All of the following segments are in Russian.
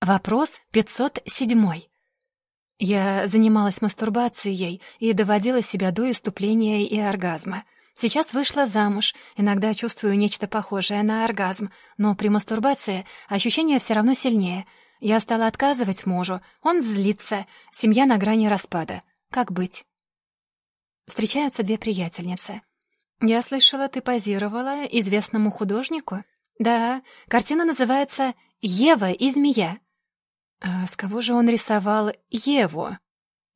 Вопрос 507. Я занималась мастурбацией и доводила себя до иступления и оргазма. Сейчас вышла замуж, иногда чувствую нечто похожее на оргазм, но при мастурбации ощущение все равно сильнее. Я стала отказывать мужу, он злится, семья на грани распада. Как быть? Встречаются две приятельницы. «Я слышала, ты позировала известному художнику?» «Да, картина называется «Ева и змея». А с кого же он рисовал Еву?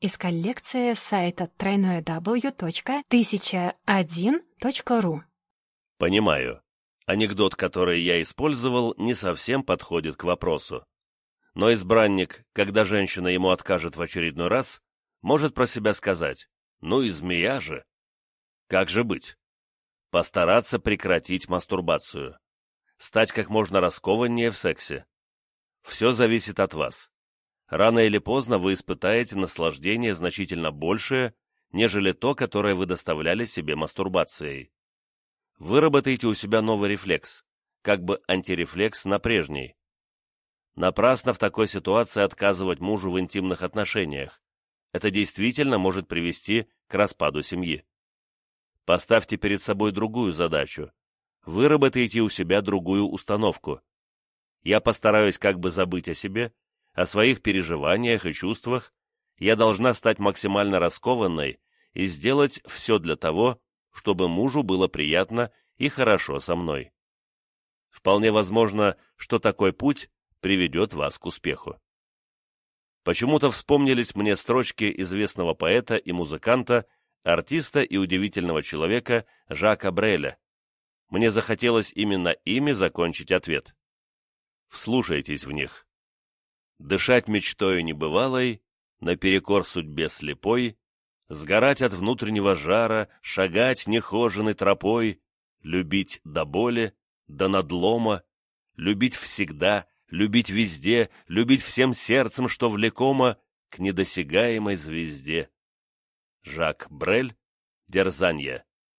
Из коллекции сайта www.1001.ru Понимаю. Анекдот, который я использовал, не совсем подходит к вопросу. Но избранник, когда женщина ему откажет в очередной раз, может про себя сказать «Ну и змея же». Как же быть? Постараться прекратить мастурбацию. Стать как можно раскованнее в сексе. Все зависит от вас. Рано или поздно вы испытаете наслаждение значительно большее, нежели то, которое вы доставляли себе мастурбацией. Выработайте у себя новый рефлекс, как бы антирефлекс на прежний. Напрасно в такой ситуации отказывать мужу в интимных отношениях. Это действительно может привести к распаду семьи. Поставьте перед собой другую задачу. Выработайте у себя другую установку я постараюсь как бы забыть о себе, о своих переживаниях и чувствах, я должна стать максимально раскованной и сделать все для того, чтобы мужу было приятно и хорошо со мной. Вполне возможно, что такой путь приведет вас к успеху. Почему-то вспомнились мне строчки известного поэта и музыканта, артиста и удивительного человека Жака Бреля. Мне захотелось именно ими закончить ответ. Вслушайтесь в них. Дышать мечтою небывалой, наперекор судьбе слепой, сгорать от внутреннего жара, шагать нехоженной тропой, любить до боли, до надлома, любить всегда, любить везде, любить всем сердцем, что влекомо к недосягаемой звезде. Жак Брель, Дерзанье